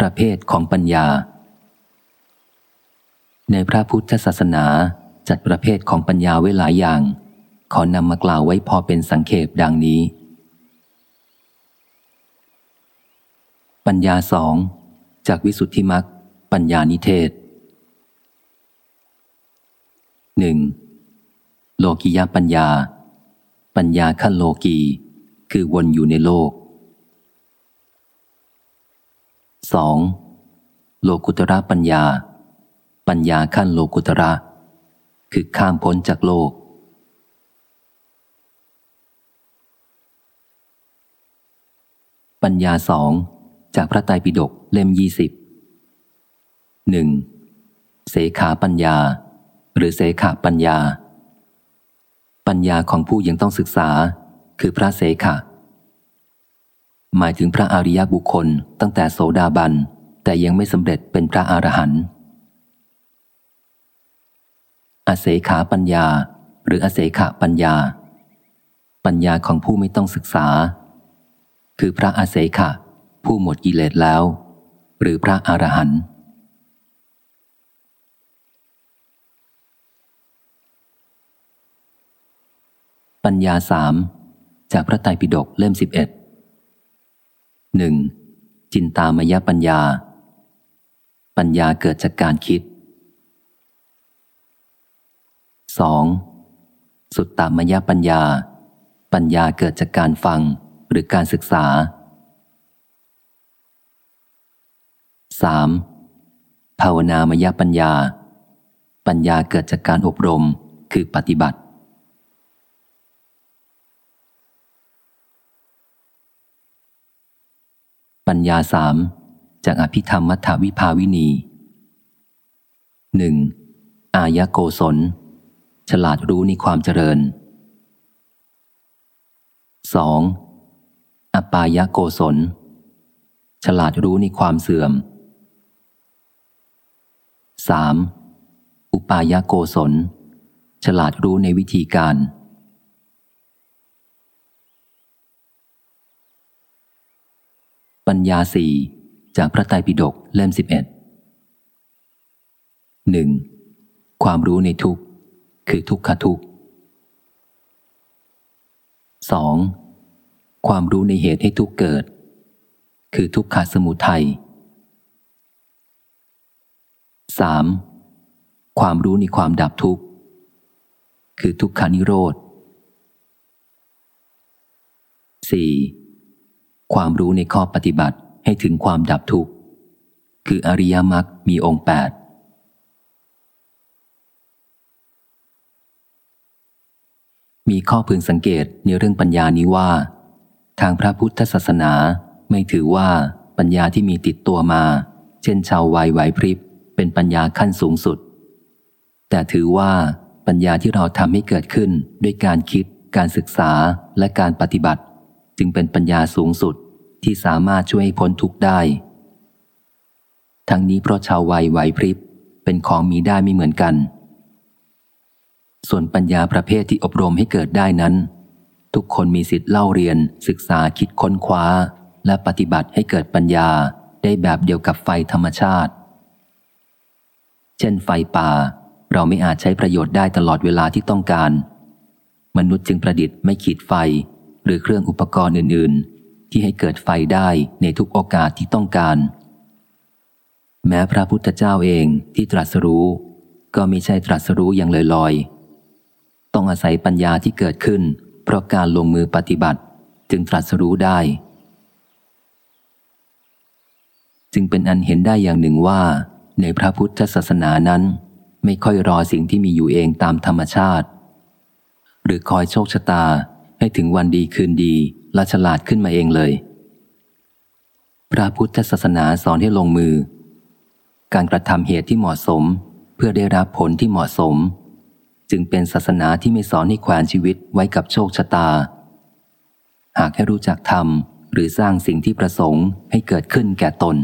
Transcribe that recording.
ประเภทของปัญญา ในพระพุทธศาสนาจัดประเภทของปัญญาไว้หลายอย่าง ขอนำมากล่าวไว้พอเป็นสังเขปดังนี้ ปัญญาสองจากวิสุทธิมักปัญญานิเทศหนึ่งโลกิยาปัญญา ปัญญาขั้นโลกีคือวนอยู่ในโลก 2. โลกุตระปัญญา ปัญญาขั้นโลกุตระ คือข้ามพ้นจากโลก ปัญญาสองจากพระไตรปิฎกเล่มยี่สิบหนึ่งเสขาปัญญา หรือเสขาปัญญา ปัญญาของผู้ยังต้องศึกษา คือพระเสขา หมายถึงพระอริยบุคคลตั้งแต่โสดาบัน แต่ยังไม่สำเร็จเป็นพระอรหันต์อเสขาปัญญา หรืออเสขาปัญญา ปัญญาของผู้ไม่ต้องศึกษา คือพระอเสขะผู้หมดกิเลสแล้ว หรือพระอรหันต์ปัญญาสามจากพระไตรปิฎกเล่มสิบเอ็ด หนึ่งจินตามยปัญญา ปัญญาเกิดจากการคิด 2. สุตตามยปัญญา ปัญญาเกิดจากการฟังหรือการศึกษา 3. ภาวนามยปัญญา ปัญญาเกิดจากการอบรมคือปฏิบัติ ปัญญาสามจากอภิธรรมมัทธวิภาวินีหนึ่งอายะโกศล ฉลาดรู้ในความเจริญ 2. อปายโกศล ฉลาดรู้ในความเสื่อม 3. อุปายโกศล ฉลาดรู้ในวิธีการ ปัญญาสี่จากพระไตรปิฎกเล่มสิบเอ็ดหนึ่งความรู้ในทุกคือทุกขทุกสองความรู้ในเหตุให้ทุกเกิด คือทุกขสมุทัยสามความรู้ในความดับทุกข์ คือทุกขานิโรธสี่ ความรู้ในข้อปฏิบัติให้ถึงความดับทุกข์ คืออริยมรรคมีองค์แปดมีข้อพึงสังเกตในเรื่องปัญญานี้ว่า ทางพระพุทธศาสนาไม่ถือว่าปัญญาที่มีติดตัวมา เช่นชาววัยไหวพริบ เป็นปัญญาขั้นสูงสุด แต่ถือว่าปัญญาที่เราทำให้เกิดขึ้นด้วยการคิด การศึกษาและการปฏิบัติ จึงเป็นปัญญาสูงสุด ที่สามารถช่วยให้พ้นทุกข์ได้ ทั้งนี้เพราะชาววัยไหวพริบเป็นของมีได้ไม่เหมือนกัน ส่วนปัญญาประเภทที่อบรมให้เกิดได้นั้น ทุกคนมีสิทธิ์เล่าเรียน ศึกษาคิดค้นคว้า และปฏิบัติให้เกิดปัญญาได้แบบเดียวกับไฟธรรมชาติ เช่นไฟป่า เราไม่อาจใช้ประโยชน์ได้ตลอดเวลาที่ต้องการ มนุษย์จึงประดิษฐ์ไม่ขีดไฟ หรือเครื่องอุปกรณ์อื่น ที่ให้เกิดไฟได้ในทุกโอกาสที่ต้องการ แม้พระพุทธเจ้าเองที่ตรัสรู้ ก็ไม่ใช่ตรัสรู้อย่างลอยๆ ต้องอาศัยปัญญาที่เกิดขึ้น เพราะการลงมือปฏิบัติจึงตรัสรู้ได้ จึงเป็นอันเห็นได้อย่างหนึ่งว่า ในพระพุทธศาสนานั้น ไม่ค่อยรอสิ่งที่มีอยู่เองตามธรรมชาติ หรือคอยโชคชะตาให้ถึงวันดีคืนดี และฉลาดขึ้นมาเองเลย พระพุทธศาสนาสอนให้ลงมือ การกระทำเหตุที่เหมาะสม เพื่อได้รับผลที่เหมาะสม จึงเป็นศาสนาที่ไม่สอนให้แขวนชีวิตไว้กับโชคชะตา หากให้รู้จักทำหรือสร้างสิ่งที่ประสงค์ให้เกิดขึ้นแก่ตน